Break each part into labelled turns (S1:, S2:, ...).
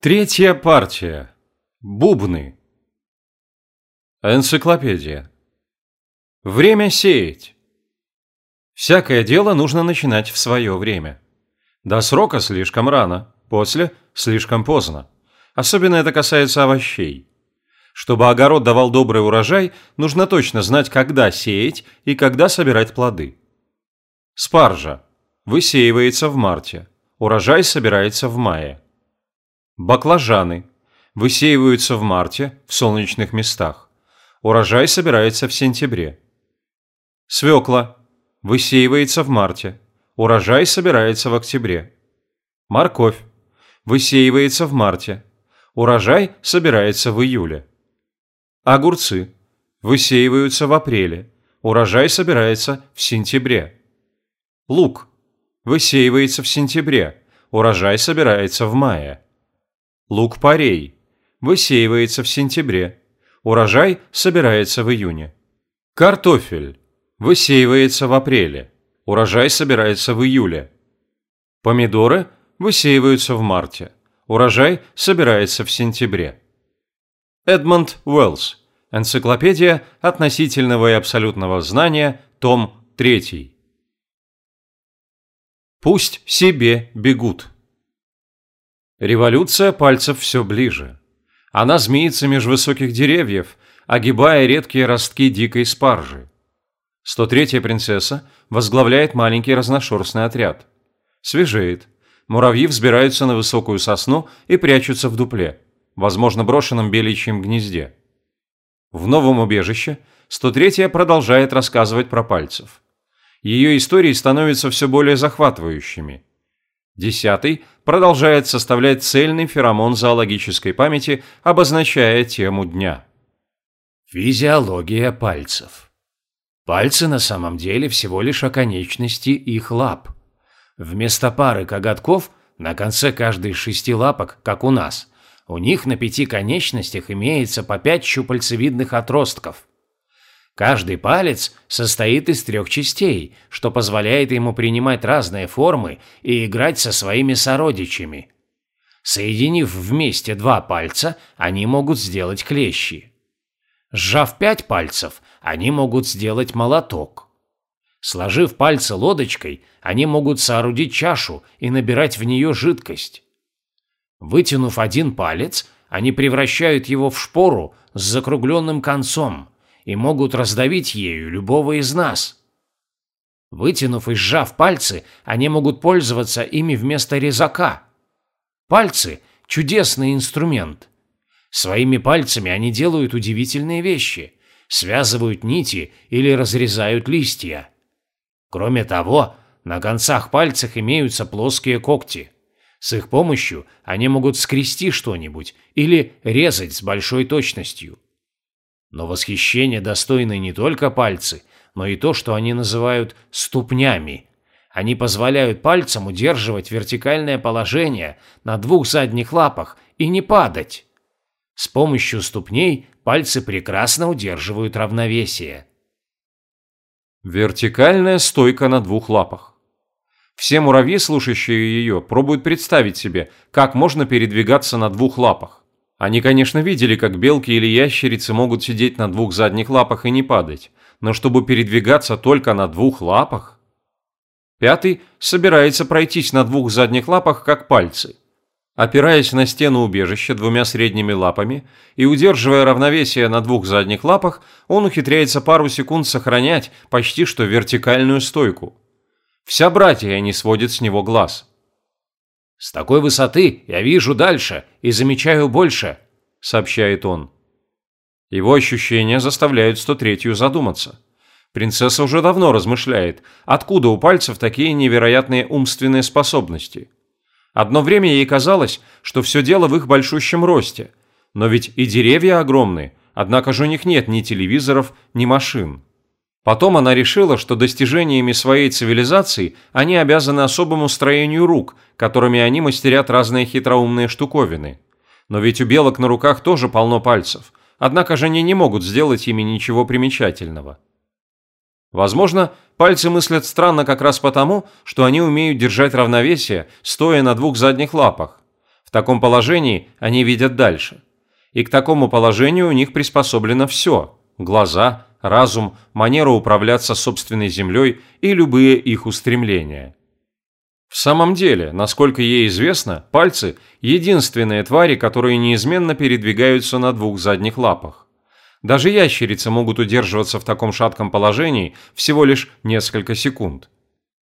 S1: Третья партия. Бубны. Энциклопедия. Время сеять. Всякое дело нужно начинать в свое время. До срока слишком рано, после слишком поздно. Особенно это касается овощей. Чтобы огород давал добрый урожай, нужно точно знать, когда сеять и когда собирать плоды. Спаржа. Высеивается в марте. Урожай собирается в мае. Баклажаны. Высеиваются в марте в солнечных местах. Урожай собирается в сентябре. Свекла. Высеивается в марте. Урожай собирается в октябре. Морковь. Высеивается в марте. Урожай собирается в июле. Огурцы. Высеиваются в апреле. Урожай собирается в сентябре. Лук. Высеивается в сентябре. Урожай собирается в мае. Лук-порей. Высеивается в сентябре. Урожай собирается в июне. Картофель. Высеивается в апреле. Урожай собирается в июле. Помидоры высеиваются в марте. Урожай собирается в сентябре. Эдмонд Уэллс. Энциклопедия относительного и абсолютного знания. Том 3. Пусть себе бегут. Революция пальцев все ближе. Она змеится меж высоких деревьев, огибая редкие ростки дикой спаржи. 103-я принцесса возглавляет маленький разношерстный отряд. Свежеет. Муравьи взбираются на высокую сосну и прячутся в дупле, возможно, брошенном беличьем гнезде. В новом убежище 103-я продолжает рассказывать про пальцев. Ее истории становятся все более захватывающими – Десятый продолжает составлять цельный феромон зоологической памяти, обозначая тему дня.
S2: Физиология пальцев. Пальцы на самом деле всего лишь оконечности их лап. Вместо пары коготков на конце каждой шести лапок, как у нас, у них на пяти конечностях имеется по пять щупальцевидных отростков. Каждый палец состоит из трех частей, что позволяет ему принимать разные формы и играть со своими сородичами. Соединив вместе два пальца, они могут сделать клещи. Сжав пять пальцев, они могут сделать молоток. Сложив пальцы лодочкой, они могут соорудить чашу и набирать в нее жидкость. Вытянув один палец, они превращают его в шпору с закругленным концом – и могут раздавить ею любого из нас. Вытянув и сжав пальцы, они могут пользоваться ими вместо резака. Пальцы – чудесный инструмент. Своими пальцами они делают удивительные вещи, связывают нити или разрезают листья. Кроме того, на концах пальцев имеются плоские когти. С их помощью они могут скрести что-нибудь или резать с большой точностью. Но восхищение достойны не только пальцы, но и то, что они называют ступнями. Они позволяют пальцам удерживать вертикальное положение на двух задних лапах и не падать. С помощью ступней пальцы прекрасно удерживают равновесие.
S1: Вертикальная стойка на двух лапах. Все муравьи, слушающие ее, пробуют представить себе, как можно передвигаться на двух лапах. Они, конечно, видели, как белки или ящерицы могут сидеть на двух задних лапах и не падать, но чтобы передвигаться только на двух лапах... Пятый собирается пройтись на двух задних лапах, как пальцы. Опираясь на стену убежища двумя средними лапами и удерживая равновесие на двух задних лапах, он ухитряется пару секунд сохранять почти что вертикальную стойку. Вся братья не сводит с него глаз.
S2: «С такой высоты я вижу дальше и замечаю больше», — сообщает он.
S1: Его ощущения заставляют 103-ю задуматься. Принцесса уже давно размышляет, откуда у пальцев такие невероятные умственные способности. Одно время ей казалось, что все дело в их большущем росте. Но ведь и деревья огромные, однако же у них нет ни телевизоров, ни машин. Потом она решила, что достижениями своей цивилизации они обязаны особому строению рук, которыми они мастерят разные хитроумные штуковины. Но ведь у белок на руках тоже полно пальцев, однако же они не могут сделать ими ничего примечательного. Возможно, пальцы мыслят странно как раз потому, что они умеют держать равновесие, стоя на двух задних лапах. В таком положении они видят дальше. И к такому положению у них приспособлено все – глаза, разум, манера управляться собственной землей и любые их устремления. В самом деле, насколько ей известно, пальцы – единственные твари, которые неизменно передвигаются на двух задних лапах. Даже ящерицы могут удерживаться в таком шатком положении всего лишь несколько секунд.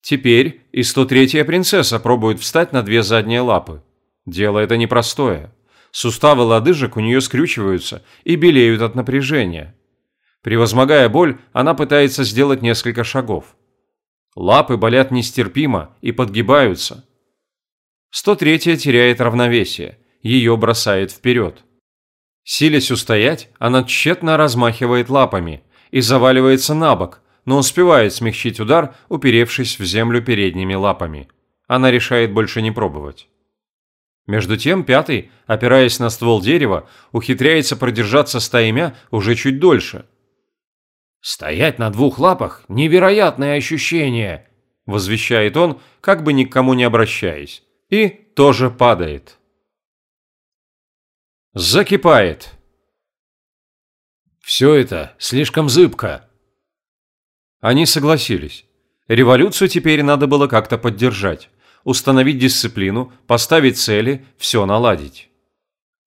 S1: Теперь и 103-я принцесса пробует встать на две задние лапы. Дело это непростое. Суставы лодыжек у нее скрючиваются и белеют от напряжения. Превозмогая боль, она пытается сделать несколько шагов. Лапы болят нестерпимо и подгибаются. 103-я теряет равновесие, ее бросает вперед. Силясь устоять, она тщетно размахивает лапами и заваливается на бок, но успевает смягчить удар, уперевшись в землю передними лапами. Она решает больше не пробовать. Между тем пятый, опираясь на ствол дерева, ухитряется продержаться стаймя уже чуть дольше –
S2: «Стоять на двух лапах – невероятное ощущение!» – возвещает он, как бы ни к кому не обращаясь, и тоже падает. Закипает. Все это слишком зыбко.
S1: Они согласились. Революцию теперь надо было как-то поддержать, установить дисциплину, поставить цели, все наладить.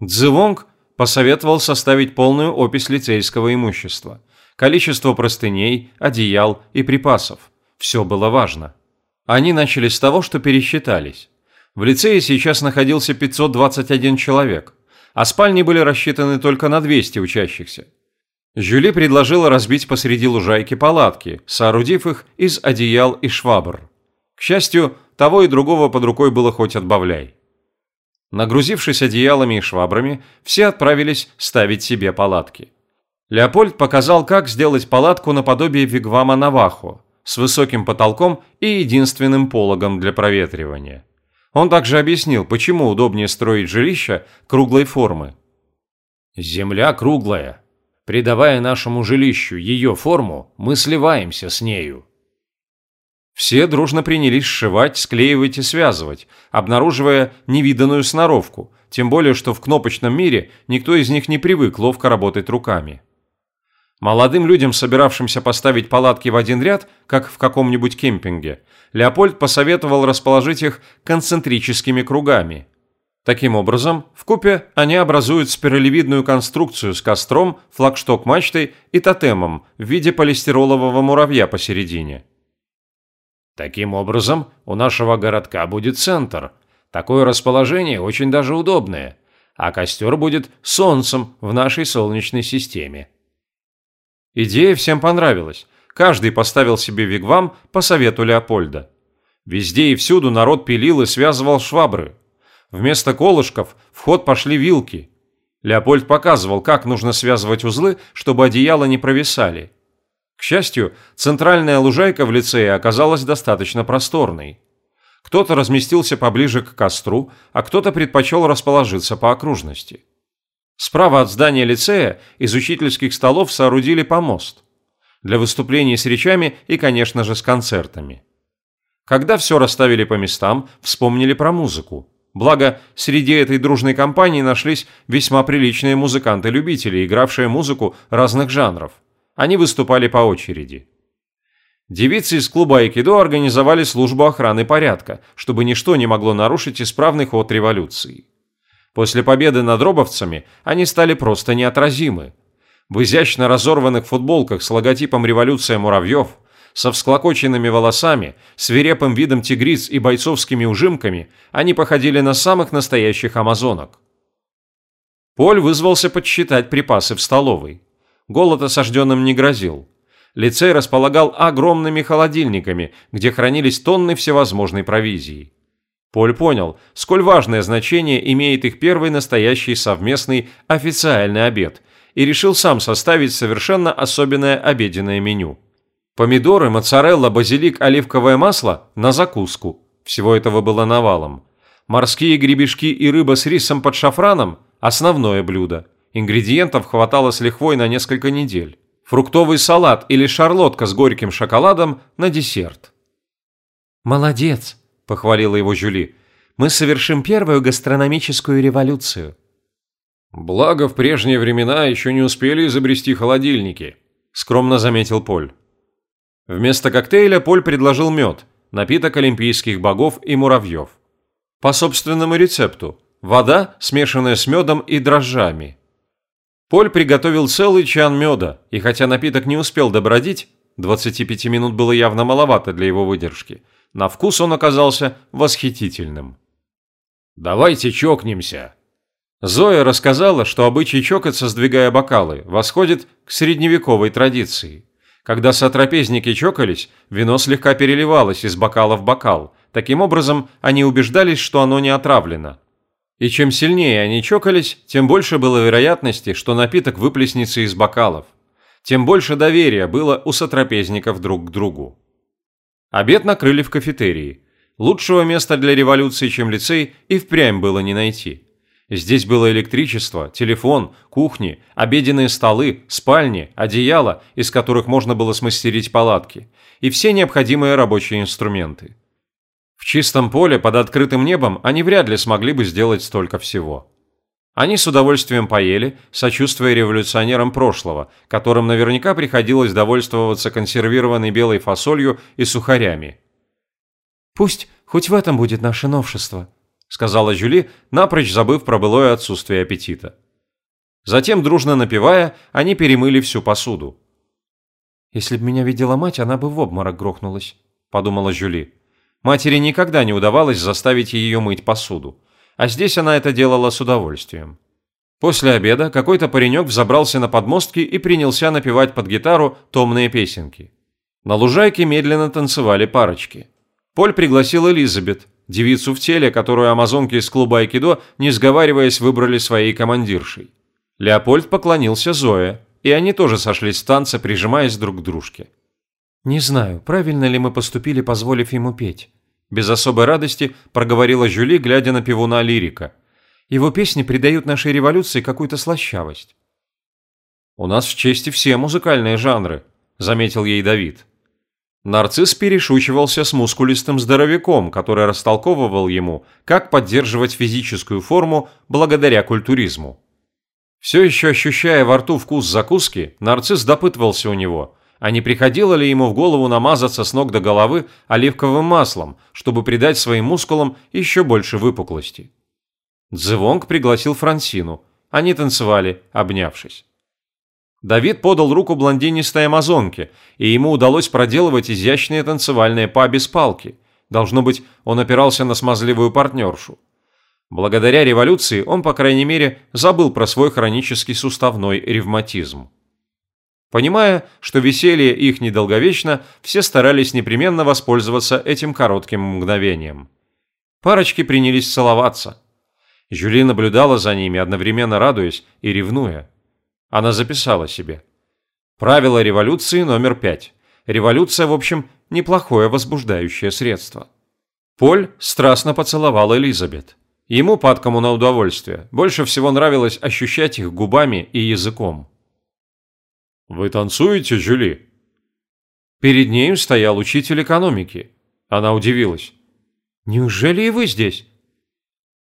S1: Цзывонг посоветовал составить полную опись лицейского имущества – количество простыней, одеял и припасов. Все было важно. Они начали с того, что пересчитались. В лицее сейчас находился 521 человек, а спальни были рассчитаны только на 200 учащихся. Жюли предложила разбить посреди лужайки палатки, соорудив их из одеял и швабр. К счастью, того и другого под рукой было хоть отбавляй. Нагрузившись одеялами и швабрами, все отправились ставить себе палатки. Леопольд показал, как сделать палатку наподобие вигвама Навахо, с высоким потолком и единственным пологом для проветривания. Он также объяснил, почему удобнее строить жилища круглой формы.
S2: «Земля круглая. Придавая нашему жилищу ее форму, мы сливаемся с нею».
S1: Все дружно принялись сшивать, склеивать и связывать, обнаруживая невиданную сноровку, тем более, что в кнопочном мире никто из них не привык ловко работать руками. Молодым людям, собиравшимся поставить палатки в один ряд, как в каком-нибудь кемпинге, Леопольд посоветовал расположить их концентрическими кругами. Таким образом, в купе они образуют спиралевидную конструкцию с костром, флагшток-мачтой и тотемом в виде полистиролового муравья посередине.
S2: Таким образом, у нашего городка будет центр. Такое расположение очень даже удобное. А костер будет солнцем в нашей Солнечной системе.
S1: Идея всем понравилась. Каждый поставил себе вигвам по совету Леопольда. Везде и всюду народ пилил и связывал швабры. Вместо колышков в ход пошли вилки. Леопольд показывал, как нужно связывать узлы, чтобы одеяла не провисали. К счастью, центральная лужайка в лицее оказалась достаточно просторной. Кто-то разместился поближе к костру, а кто-то предпочел расположиться по окружности. Справа от здания лицея из учительских столов соорудили помост. Для выступлений с речами и, конечно же, с концертами. Когда все расставили по местам, вспомнили про музыку. Благо, среди этой дружной компании нашлись весьма приличные музыканты-любители, игравшие музыку разных жанров. Они выступали по очереди. Девицы из клуба Айкидо организовали службу охраны порядка, чтобы ничто не могло нарушить исправный ход революции. После победы над робовцами они стали просто неотразимы. В изящно разорванных футболках с логотипом «Революция муравьев», со всклокоченными волосами, свирепым видом тигриц и бойцовскими ужимками они походили на самых настоящих амазонок. Поль вызвался подсчитать припасы в столовой. Голод осажденным не грозил. Лицей располагал огромными холодильниками, где хранились тонны всевозможной провизии. Поль понял, сколь важное значение имеет их первый настоящий совместный официальный обед, и решил сам составить совершенно особенное обеденное меню. Помидоры, моцарелла, базилик, оливковое масло на закуску. Всего этого было навалом. Морские гребешки и рыба с рисом под шафраном – основное блюдо. Ингредиентов хватало с лихвой на несколько недель. Фруктовый салат или шарлотка с горьким шоколадом на десерт.
S3: «Молодец!» Похвалила его Жюли.
S1: Мы совершим первую гастрономическую революцию.
S2: Благо, в прежние времена еще не успели изобрести холодильники, скромно заметил Поль. Вместо коктейля Поль предложил мед, напиток олимпийских богов и муравьев. По собственному рецепту – вода, смешанная с медом и дрожжами. Поль приготовил целый чан меда, и хотя напиток не успел добродить, 25 минут было явно маловато для его выдержки, на вкус он оказался восхитительным. «Давайте чокнемся!» Зоя рассказала, что обычай чокаться, сдвигая бокалы, восходит к средневековой традиции. Когда сотрапезники чокались, вино слегка переливалось из бокала в бокал. Таким образом, они убеждались, что оно не отравлено. И чем сильнее они чокались, тем больше было вероятности, что напиток выплеснется из бокалов. Тем больше доверия было у сотрапезников друг к другу. Обед накрыли в кафетерии. Лучшего места для революции, чем лицей, и впрямь было не найти. Здесь было электричество, телефон, кухни, обеденные столы, спальни, одеяла, из которых можно было смастерить палатки, и все необходимые рабочие инструменты. В чистом поле под открытым небом они вряд ли смогли бы сделать столько всего. Они с удовольствием поели, сочувствуя революционерам прошлого, которым наверняка приходилось довольствоваться консервированной белой фасолью и сухарями.
S1: «Пусть хоть в этом будет наше новшество», – сказала Жюли, напрочь забыв про былое отсутствие аппетита. Затем, дружно напивая, они перемыли всю посуду. «Если бы меня видела мать, она бы в обморок грохнулась», – подумала Жюли. Матери никогда не удавалось заставить ее мыть посуду, а здесь она это делала с удовольствием. После обеда какой-то паренек взобрался на подмостки и принялся напевать под гитару томные песенки. На лужайке медленно танцевали парочки. Поль пригласил Элизабет, девицу в теле, которую амазонки из клуба Айкидо, не сговариваясь, выбрали своей командиршей. Леопольд поклонился Зое, и они тоже сошлись в танце, прижимаясь друг к дружке. «Не знаю, правильно ли мы поступили, позволив ему петь», – без особой радости проговорила Жюли, глядя на пивуна лирика. «Его песни придают нашей революции какую-то слащавость».
S2: «У нас в чести все музыкальные жанры», – заметил ей Давид. Нарцисс перешучивался с мускулистым здоровяком, который растолковывал ему, как поддерживать физическую форму благодаря культуризму. Все еще ощущая во рту вкус закуски, нарцисс допытывался у него – а не приходило ли ему в голову намазаться с ног до головы оливковым маслом, чтобы придать своим мускулам еще больше выпуклости. Дзевонг пригласил Франсину. Они танцевали, обнявшись. Давид подал руку блондинистой амазонке, и ему удалось проделывать изящные танцевальные па без палки. Должно быть, он опирался на смазливую партнершу. Благодаря революции он, по крайней мере, забыл про свой хронический суставной ревматизм. Понимая, что веселье их недолговечно, все старались непременно воспользоваться этим коротким мгновением. Парочки принялись целоваться. Жюли наблюдала за ними, одновременно радуясь и ревнуя. Она записала себе. Правило революции номер пять. Революция, в общем, неплохое возбуждающее средство. Поль страстно поцеловал Элизабет. Ему, падкому на удовольствие, больше всего нравилось ощущать их губами и языком. «Вы танцуете, Жюли?» Перед нею стоял учитель экономики. Она удивилась. «Неужели и вы здесь?»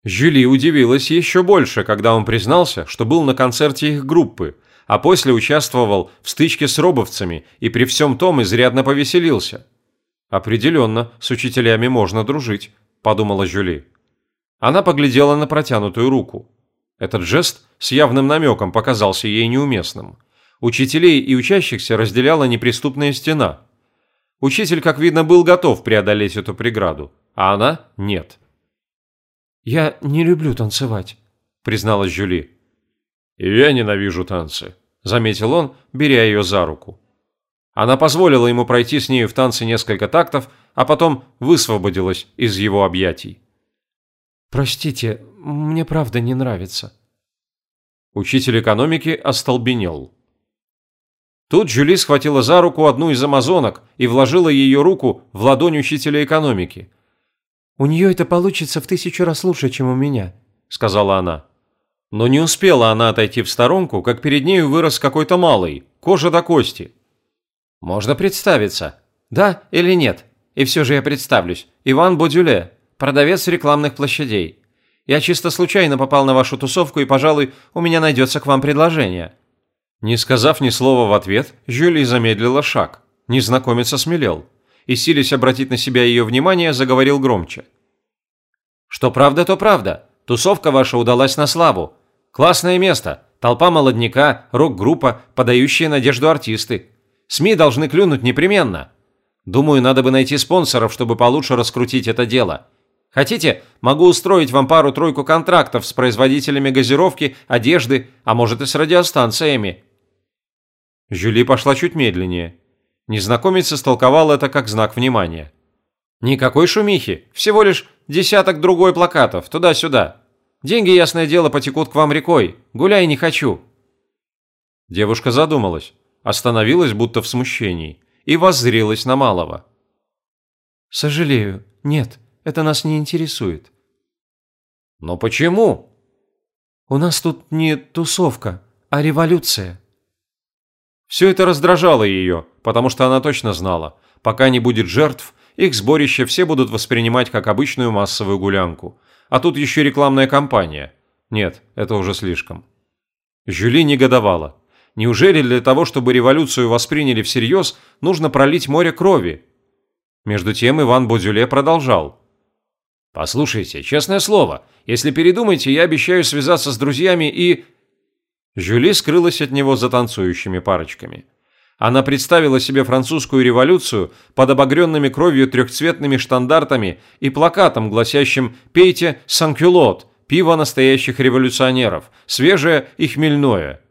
S2: Жюли удивилась еще больше, когда он признался, что был на концерте их группы, а после участвовал в стычке с робовцами и при всем том изрядно повеселился. «Определенно, с учителями можно дружить», – подумала Жюли. Она поглядела на протянутую руку. Этот жест с явным намеком показался ей неуместным. Учителей и учащихся разделяла неприступная стена. Учитель, как видно, был готов преодолеть эту преграду, а она – нет.
S1: «Я не люблю танцевать», – призналась Жюли.
S2: «И я ненавижу танцы», – заметил он, беря ее за руку.
S1: Она позволила ему пройти с нею в танце несколько тактов, а потом высвободилась из его объятий. «Простите, мне правда не нравится».
S2: Учитель экономики остолбенел.
S1: Тут Жюли схватила за руку одну из амазонок и вложила ее руку в ладонь учителя экономики. «У нее это получится в тысячу раз лучше, чем у меня», – сказала она. Но не успела она отойти в сторонку, как перед нею вырос какой-то малый, кожа до кости. «Можно представиться. Да или нет? И все же я представлюсь. Иван Бодюле. продавец рекламных площадей. Я чисто случайно попал на вашу тусовку, и, пожалуй, у меня найдется к вам предложение». Не сказав ни слова в ответ, Жюли замедлила шаг. Незнакомец осмелел. И, силясь обратить на себя ее внимание, заговорил громче. «Что правда, то правда. Тусовка ваша удалась на славу. Классное место. Толпа молодняка, рок-группа, подающие надежду артисты. СМИ должны клюнуть непременно. Думаю, надо бы найти спонсоров, чтобы получше раскрутить это дело. Хотите, могу устроить вам пару-тройку контрактов с производителями газировки, одежды, а может и с радиостанциями. Жюли пошла чуть медленнее. Незнакомец истолковал это как знак внимания. «Никакой шумихи, всего лишь десяток другой плакатов, туда-сюда. Деньги, ясное дело, потекут к вам рекой, гуляй не хочу». Девушка задумалась, остановилась будто в смущении и воззрелась на Малого. «Сожалею, нет, это нас не интересует». «Но почему?» «У нас тут не тусовка, а революция». Все это раздражало ее, потому что она точно знала, пока не будет жертв, их сборище все будут воспринимать как обычную массовую гулянку. А тут еще рекламная кампания. Нет, это уже слишком. Жюли негодовала. Неужели для того, чтобы революцию восприняли всерьез, нужно пролить море крови? Между тем Иван Бодюле продолжал. «Послушайте, честное слово, если передумаете, я обещаю связаться с друзьями и...» Жюли скрылась от него за танцующими парочками. Она представила себе французскую революцию под обогренными кровью трехцветными штандартами и плакатом, гласящим «Пейте санкюлот, пиво настоящих революционеров, свежее и хмельное».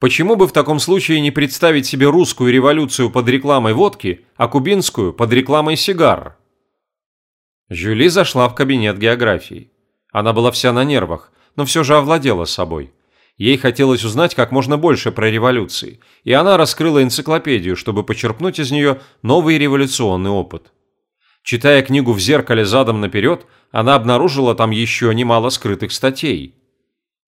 S1: Почему бы в таком случае не представить себе русскую революцию под рекламой водки, а кубинскую под рекламой сигар? Жюли зашла в кабинет географии. Она была вся на нервах, но все же овладела собой. Ей хотелось узнать как можно больше про революции, и она раскрыла энциклопедию, чтобы почерпнуть из нее новый революционный опыт. Читая книгу в зеркале задом наперед, она обнаружила там еще немало скрытых статей.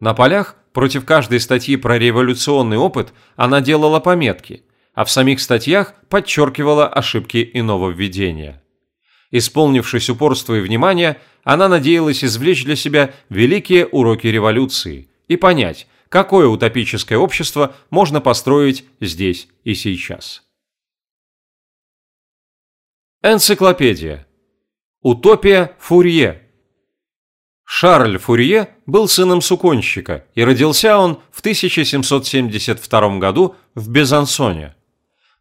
S1: На полях против каждой статьи про революционный опыт она делала пометки, а в самих статьях подчеркивала ошибки и нововведения. Исполнившись упорства и внимания, она надеялась извлечь для себя великие уроки революции и понять, какое утопическое общество можно построить здесь и сейчас. Энциклопедия. Утопия Фурье. Шарль Фурье был сыном суконщика, и родился он в 1772 году в Безансоне.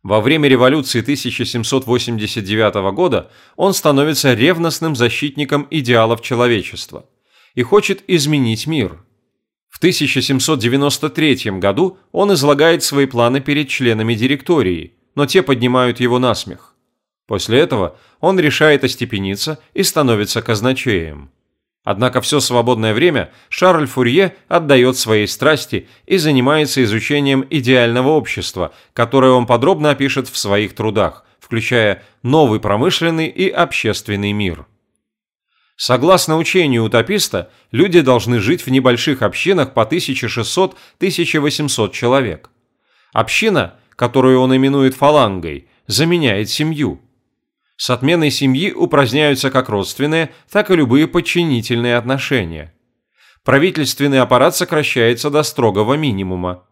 S1: Во время революции 1789 года он становится ревностным защитником идеалов человечества и хочет изменить мир – в 1793 году он излагает свои планы перед членами директории, но те поднимают его на смех. После этого он решает остепениться и становится казначеем. Однако все свободное время Шарль Фурье отдает своей страсти и занимается изучением идеального общества, которое он подробно опишет в своих трудах, включая новый промышленный и общественный мир. Согласно учению утописта, люди должны жить в небольших общинах по 1600-1800 человек. Община, которую он именует фалангой, заменяет семью. С отменой семьи упраздняются как родственные, так и любые подчинительные отношения. Правительственный аппарат сокращается до строгого минимума.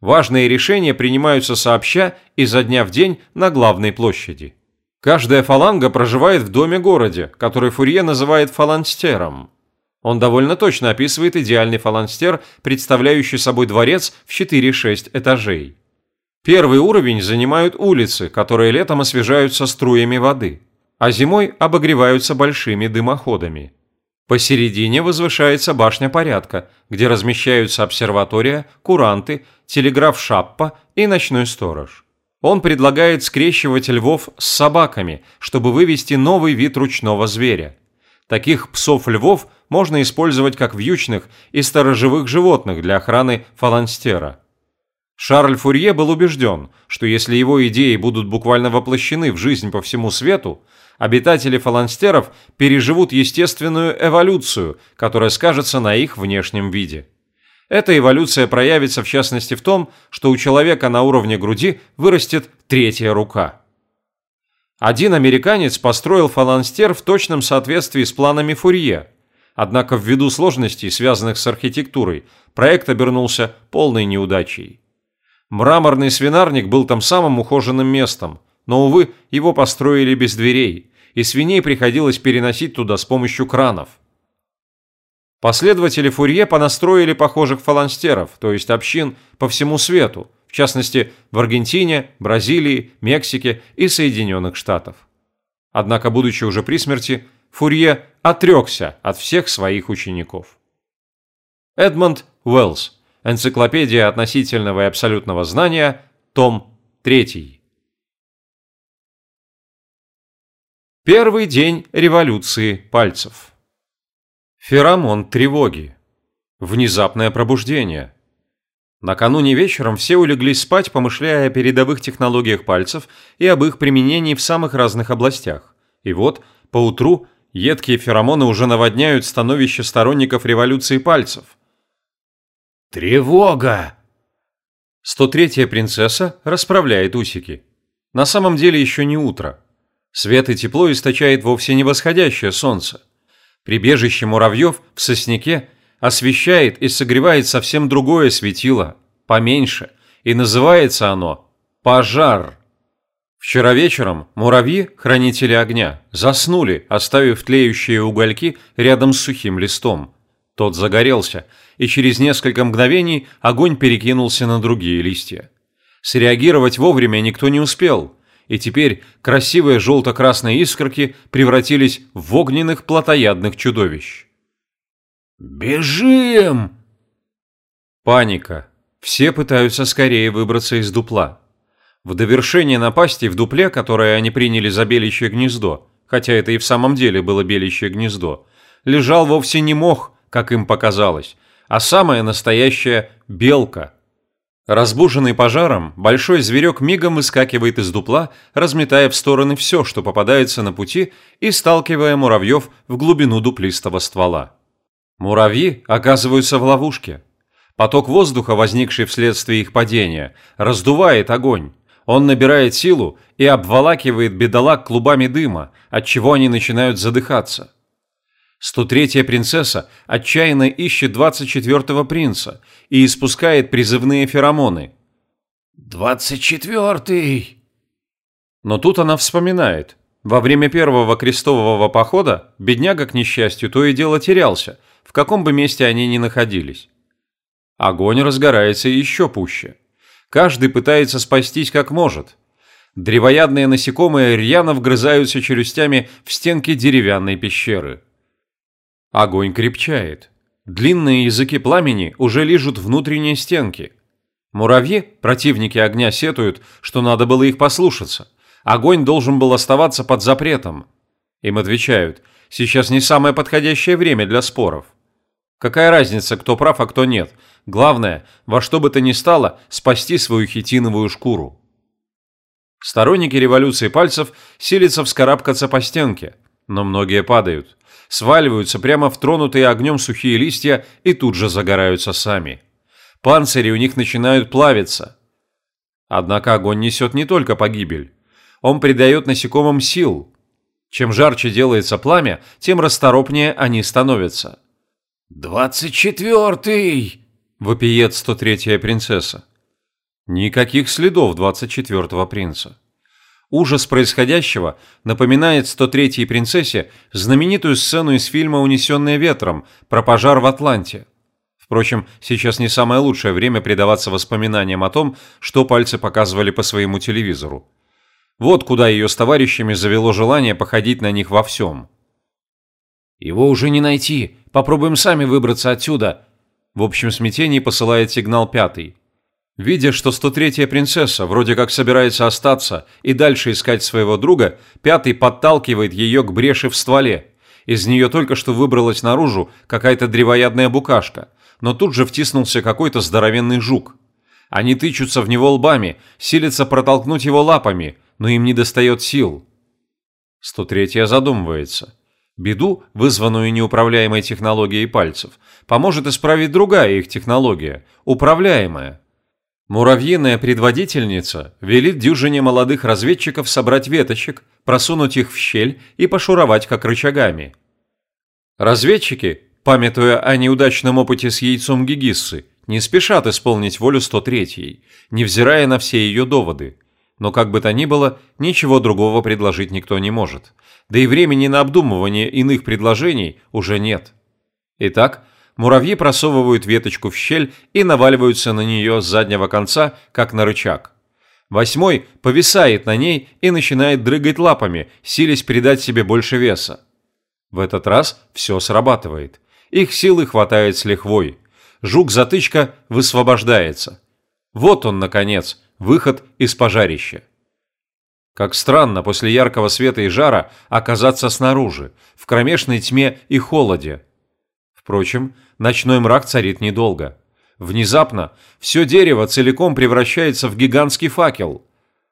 S1: Важные решения принимаются сообща изо дня в день на главной площади. Каждая фаланга проживает в доме-городе, который Фурье называет фаланстером. Он довольно точно описывает идеальный фаланстер, представляющий собой дворец в 4-6 этажей. Первый уровень занимают улицы, которые летом освежаются струями воды, а зимой обогреваются большими дымоходами. Посередине возвышается башня порядка, где размещаются обсерватория, куранты, телеграф-шаппа и ночной сторож. Он предлагает скрещивать львов с собаками, чтобы вывести новый вид ручного зверя. Таких псов-львов можно использовать как вьючных и сторожевых животных для охраны фаланстера. Шарль Фурье был убежден, что если его идеи будут буквально воплощены в жизнь по всему свету, обитатели фаланстеров переживут естественную эволюцию, которая скажется на их внешнем виде. Эта эволюция проявится в частности в том, что у человека на уровне груди вырастет третья рука. Один американец построил фаланстер в точном соответствии с планами Фурье. Однако ввиду сложностей, связанных с архитектурой, проект обернулся полной неудачей. Мраморный свинарник был там самым ухоженным местом, но, увы, его построили без дверей, и свиней приходилось переносить туда с помощью кранов. Последователи Фурье понастроили похожих фаланстеров, то есть общин, по всему свету, в частности, в Аргентине, Бразилии, Мексике и Соединенных Штатах. Однако, будучи уже при смерти, Фурье отрекся от всех своих учеников. Эдмонд Уэллс. Энциклопедия относительного и абсолютного знания. Том 3. Первый день революции пальцев. Феромон тревоги. Внезапное пробуждение. Накануне вечером все улеглись спать, помышляя о передовых технологиях пальцев и об их применении в самых разных областях. И вот, поутру, едкие феромоны уже наводняют становище сторонников революции пальцев.
S2: «Тревога!»
S1: 103-я принцесса расправляет усики. На самом деле еще не утро. Свет и тепло источает вовсе не восходящее солнце. Прибежище муравьев в сосняке освещает и согревает совсем другое светило, поменьше, и называется оно «пожар». Вчера вечером муравьи, хранители огня, заснули, оставив тлеющие угольки рядом с сухим листом. Тот загорелся, и через несколько мгновений огонь перекинулся на другие листья. Среагировать вовремя никто не успел – и теперь красивые желто-красные искорки превратились в огненных плотоядных чудовищ.
S2: «Бежим!»
S1: Паника. Все пытаются скорее выбраться из дупла. В довершение напасти в дупле, которое они приняли за беличье гнездо, хотя это и в самом деле было беличье гнездо, лежал вовсе не мох, как им показалось, а самая настоящая белка – Разбуженный пожаром, большой зверек мигом выскакивает из дупла, разметая в стороны все, что попадается на пути, и сталкивая муравьев в глубину дуплистого ствола. Муравьи оказываются в ловушке. Поток воздуха, возникший вследствие их падения, раздувает огонь. Он набирает силу и обволакивает бедолаг клубами дыма, от чего они начинают задыхаться. 103-я принцесса отчаянно ищет 24-го принца и испускает призывные феромоны.
S2: «Двадцать четвертый!»
S1: Но тут она вспоминает. Во время первого крестового похода бедняга, к несчастью, то и дело терялся, в каком бы месте они ни находились. Огонь разгорается еще пуще. Каждый пытается спастись как может. Древоядные насекомые рьяно вгрызаются челюстями в стенки деревянной пещеры. Огонь крепчает. Длинные языки пламени уже лижут внутренние стенки. Муравьи, противники огня, сетуют, что надо было их послушаться. Огонь должен был оставаться под запретом. Им отвечают, сейчас не самое подходящее время для споров. Какая разница, кто прав, а кто нет? Главное, во что бы то ни стало, спасти свою хитиновую шкуру. Сторонники революции пальцев силятся вскарабкаться по стенке, но многие падают сваливаются прямо в тронутые огнем сухие листья и тут же загораются сами. Панцири у них начинают плавиться. Однако огонь несет не только погибель. Он придает насекомым сил. Чем жарче делается пламя, тем расторопнее они становятся.
S2: «Двадцать четвертый!»
S1: – вопиет 103-я принцесса. Никаких следов 24-го принца. Ужас происходящего напоминает 103-й принцессе знаменитую сцену из фильма «Унесенные ветром» про пожар в Атланте. Впрочем, сейчас не самое лучшее время предаваться воспоминаниям о том, что пальцы показывали по своему телевизору. Вот куда ее с товарищами завело желание походить на них во всем.
S2: «Его уже не найти. Попробуем сами выбраться отсюда».
S1: В общем смятении посылает сигнал пятый. Видя, что 103-я принцесса вроде как собирается остаться и дальше искать своего друга, пятый подталкивает ее к бреши в стволе. Из нее только что выбралась наружу какая-то древоядная букашка, но тут же втиснулся какой-то здоровенный жук. Они тычутся в него лбами, силятся протолкнуть его лапами, но им не достает сил. 103-я задумывается. Беду, вызванную неуправляемой технологией пальцев, поможет исправить другая их технология, управляемая – Муравьиная предводительница велит дюжине молодых разведчиков собрать веточек, просунуть их в щель и пошуровать как рычагами. Разведчики, памятуя о неудачном опыте с яйцом Гигиссы, не спешат исполнить волю 103-й, невзирая на все ее доводы. Но как бы то ни было, ничего другого предложить никто не может. Да и времени на обдумывание иных предложений уже нет. Итак, муравьи просовывают веточку в щель и наваливаются на нее с заднего конца, как на рычаг. Восьмой повисает на ней и начинает дрыгать лапами, силясь придать себе больше веса. В этот раз все срабатывает. Их силы хватает с лихвой. Жук-затычка высвобождается. Вот он, наконец, выход из пожарища. Как странно после яркого света и жара оказаться снаружи, в кромешной тьме и холоде. Впрочем, ночной мрак царит недолго. Внезапно все дерево целиком превращается в гигантский факел.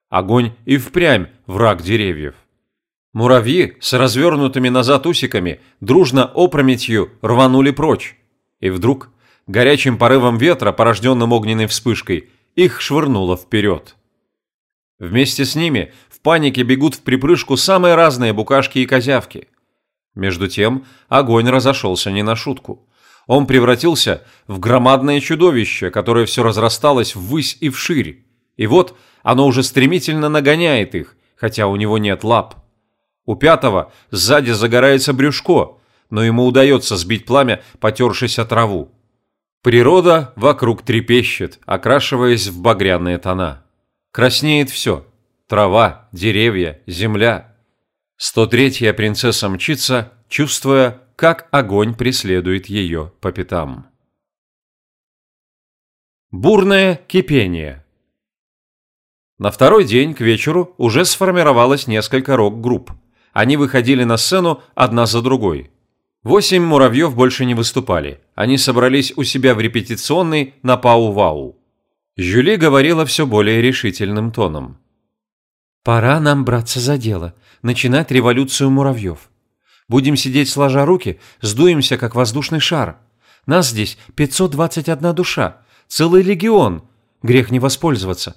S1: Огонь и впрямь враг деревьев. Муравьи с развернутыми назад усиками дружно опрометью рванули прочь. И вдруг горячим порывом ветра, порожденным огненной вспышкой, их швырнуло вперед. Вместе с ними в панике бегут в припрыжку самые разные букашки и козявки. Между тем огонь разошелся не на шутку. Он превратился в громадное чудовище, которое все разрасталось ввысь и вширь. И вот оно уже стремительно нагоняет их, хотя у него нет лап. У пятого сзади загорается брюшко, но ему удается сбить пламя, потершись о траву. Природа вокруг трепещет, окрашиваясь в багряные тона. Краснеет все – трава, деревья, земля. 103-я принцесса мчится, чувствуя, как огонь преследует ее по пятам. Бурное кипение На второй день к вечеру уже сформировалось несколько рок-групп. Они выходили на сцену одна за другой – Восемь муравьев больше не выступали. Они собрались у себя в репетиционной на Пау-Вау. Жюли говорила все более решительным тоном. «Пора нам браться за дело, начинать революцию муравьев. Будем сидеть сложа руки, сдуемся, как воздушный шар. Нас здесь 521 душа, целый легион. Грех не воспользоваться.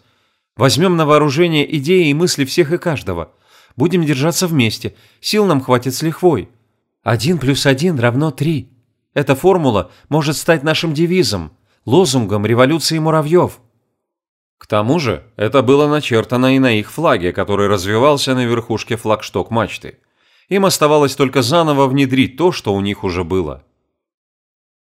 S1: Возьмем на вооружение идеи и мысли всех и каждого. Будем держаться вместе, сил нам хватит с лихвой. Один плюс один равно три. Эта формула может стать нашим девизом, лозунгом революции муравьев. К тому же, это было начертано и на их флаге, который развивался на верхушке флагшток мачты. Им оставалось только заново внедрить то, что у них уже было.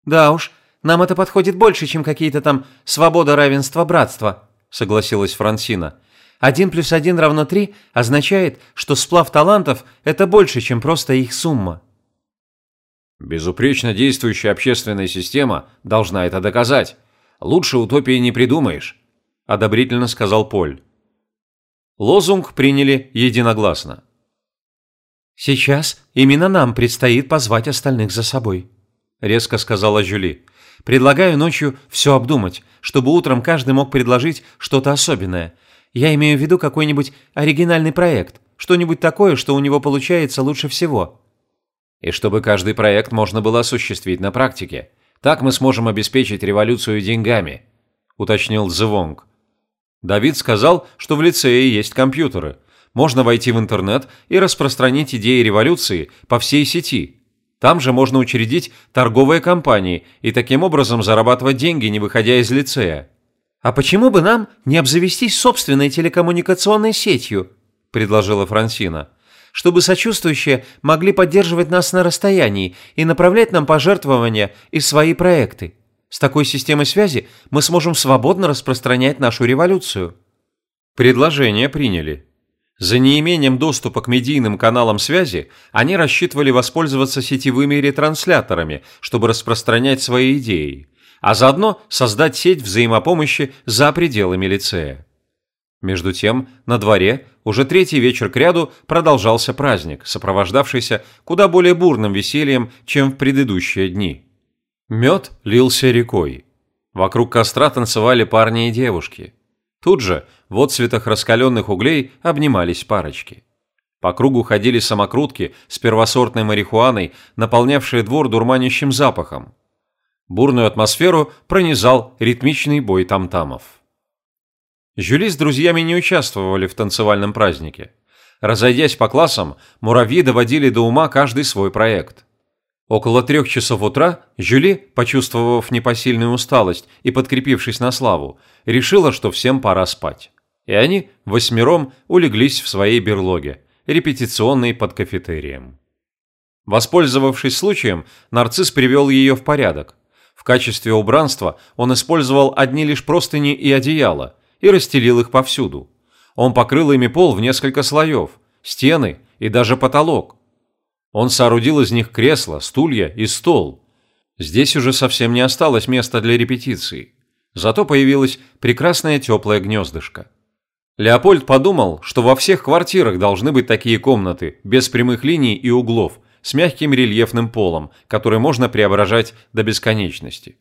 S1: «Да уж, нам это подходит больше, чем какие-то там «свобода, равенство, братство», — согласилась Франсина. «Один плюс один равно три» означает, что сплав талантов – это больше, чем просто их сумма.
S2: Безупречно действующая общественная система должна это доказать. Лучше утопии не придумаешь, одобрительно сказал Поль.
S1: Лозунг приняли единогласно.
S3: «Сейчас именно нам предстоит позвать остальных за собой», – резко сказала Жюли. «Предлагаю ночью все обдумать, чтобы утром каждый мог предложить что-то особенное. Я имею в виду какой-нибудь оригинальный проект, что-нибудь такое, что у него получается лучше всего
S2: и чтобы каждый проект можно было осуществить на практике. Так мы сможем обеспечить революцию деньгами», – уточнил Звонг.
S1: Давид сказал, что в лицее есть компьютеры. Можно войти в интернет и распространить идеи революции по всей сети. Там же можно учредить торговые компании и таким образом зарабатывать деньги, не выходя из лицея.
S3: «А почему бы нам не обзавестись собственной телекоммуникационной сетью?» – предложила Франсина чтобы сочувствующие могли поддерживать нас на расстоянии и направлять нам пожертвования и свои проекты. С такой системой связи мы сможем свободно распространять нашу революцию.
S1: Предложение приняли. За неимением доступа к медийным каналам связи они рассчитывали воспользоваться сетевыми ретрансляторами, чтобы распространять свои идеи, а заодно создать сеть взаимопомощи за пределами лицея. Между тем, на дворе уже третий вечер кряду продолжался праздник, сопровождавшийся куда более бурным весельем, чем в предыдущие дни. Мед лился рекой. Вокруг костра танцевали парни и девушки. Тут же, в отцветах раскаленных углей, обнимались парочки. По кругу ходили самокрутки с первосортной марихуаной, наполнявшие двор дурманящим запахом. Бурную атмосферу пронизал ритмичный бой тамтамов. Жюли с друзьями не участвовали в танцевальном празднике. Разойдясь по классам, муравьи доводили до ума каждый свой проект. Около трех часов утра Жюли, почувствовав непосильную усталость и подкрепившись на славу, решила, что всем пора спать. И они восьмером улеглись в своей берлоге, репетиционной под кафетерием. Воспользовавшись случаем, нарцисс привел ее в порядок. В качестве убранства он использовал одни лишь простыни и одеяло и расстелил их повсюду. Он покрыл ими пол в несколько слоев, стены и даже потолок. Он соорудил из них кресла, стулья и стол. Здесь уже совсем не осталось места для репетиции. Зато появилось прекрасное теплое гнездышко. Леопольд подумал, что во всех квартирах должны быть такие комнаты, без прямых линий и углов, с мягким рельефным полом, который можно преображать до бесконечности.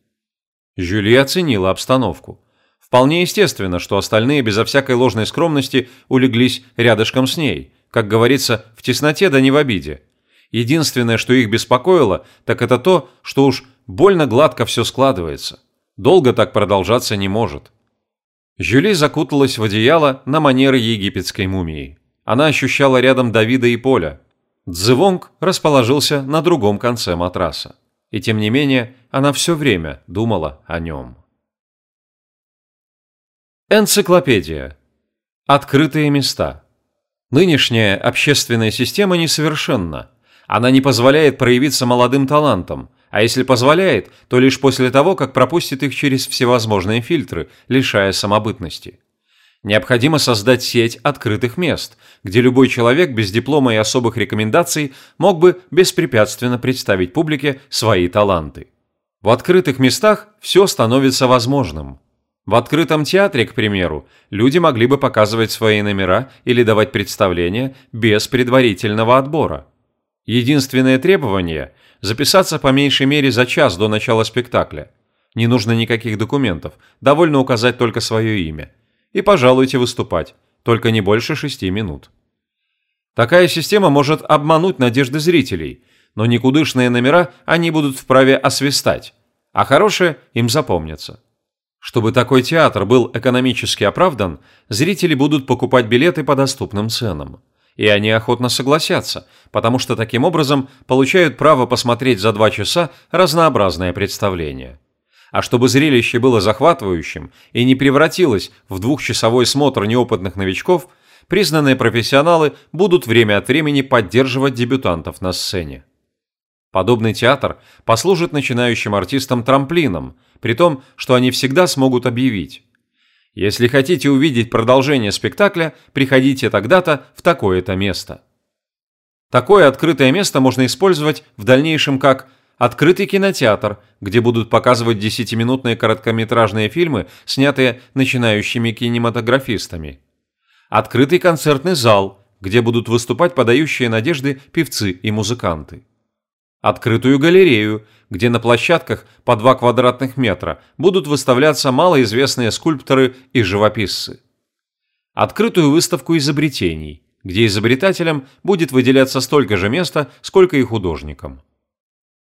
S1: Жюли оценила обстановку. Вполне естественно, что остальные безо всякой ложной скромности улеглись рядышком с ней, как говорится, в тесноте да не в обиде. Единственное, что их беспокоило, так это то, что уж больно гладко все складывается. Долго так продолжаться не может. Жюли закуталась в одеяло на манеры египетской мумии. Она ощущала рядом Давида и Поля. Цзывонг расположился на другом конце матраса. И тем не менее, она все время думала о нем. Энциклопедия. Открытые места. Нынешняя общественная система несовершенна. Она не позволяет проявиться молодым талантам, а если позволяет, то лишь после того, как пропустит их через всевозможные фильтры, лишая самобытности. Необходимо создать сеть открытых мест, где любой человек без диплома и особых рекомендаций мог бы беспрепятственно представить публике свои таланты. В открытых местах все становится возможным. В открытом театре, к примеру, люди могли бы показывать свои номера или давать представления без предварительного отбора. Единственное требование – записаться по меньшей мере за час до начала спектакля. Не нужно никаких документов, довольно указать только свое имя. И пожалуйте выступать, только не больше шести минут. Такая система может обмануть надежды зрителей, но никудышные номера они будут вправе освистать, а хорошие им запомнятся. Чтобы такой театр был экономически оправдан, зрители будут покупать билеты по доступным ценам. И они охотно согласятся, потому что таким образом получают право посмотреть за два часа разнообразное представление. А чтобы зрелище было захватывающим и не превратилось в двухчасовой смотр неопытных новичков, признанные профессионалы будут время от времени поддерживать дебютантов на сцене. Подобный театр послужит начинающим артистам трамплином, при том, что они всегда смогут объявить. Если хотите увидеть продолжение спектакля, приходите тогда-то в такое-то место. Такое открытое место можно использовать в дальнейшем как открытый кинотеатр, где будут показывать десятиминутные короткометражные фильмы, снятые начинающими кинематографистами. Открытый концертный зал, где будут выступать подающие надежды певцы и музыканты открытую галерею, где на площадках по 2 квадратных метра будут выставляться малоизвестные скульпторы и живописцы. Открытую выставку изобретений, где изобретателям будет выделяться столько же места, сколько и художникам.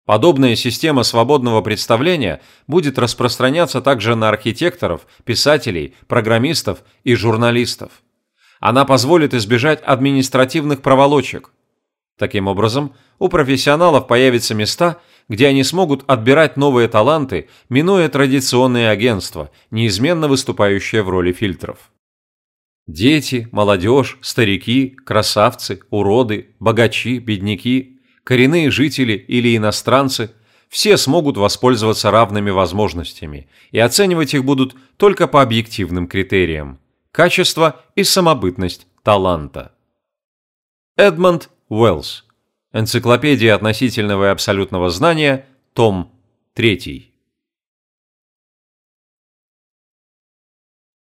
S1: Подобная система свободного представления будет распространяться также на архитекторов, писателей, программистов и журналистов. Она позволит избежать административных проволочек – Таким образом, у профессионалов появятся места, где они смогут отбирать новые таланты, минуя традиционные агентства, неизменно выступающие в роли фильтров. Дети, молодежь, старики, красавцы, уроды, богачи, бедняки, коренные жители или иностранцы – все смогут воспользоваться равными возможностями, и оценивать их будут только по объективным критериям – качество и самобытность таланта. Эдмонд Уэллс. Энциклопедия относительного и абсолютного знания, том 3.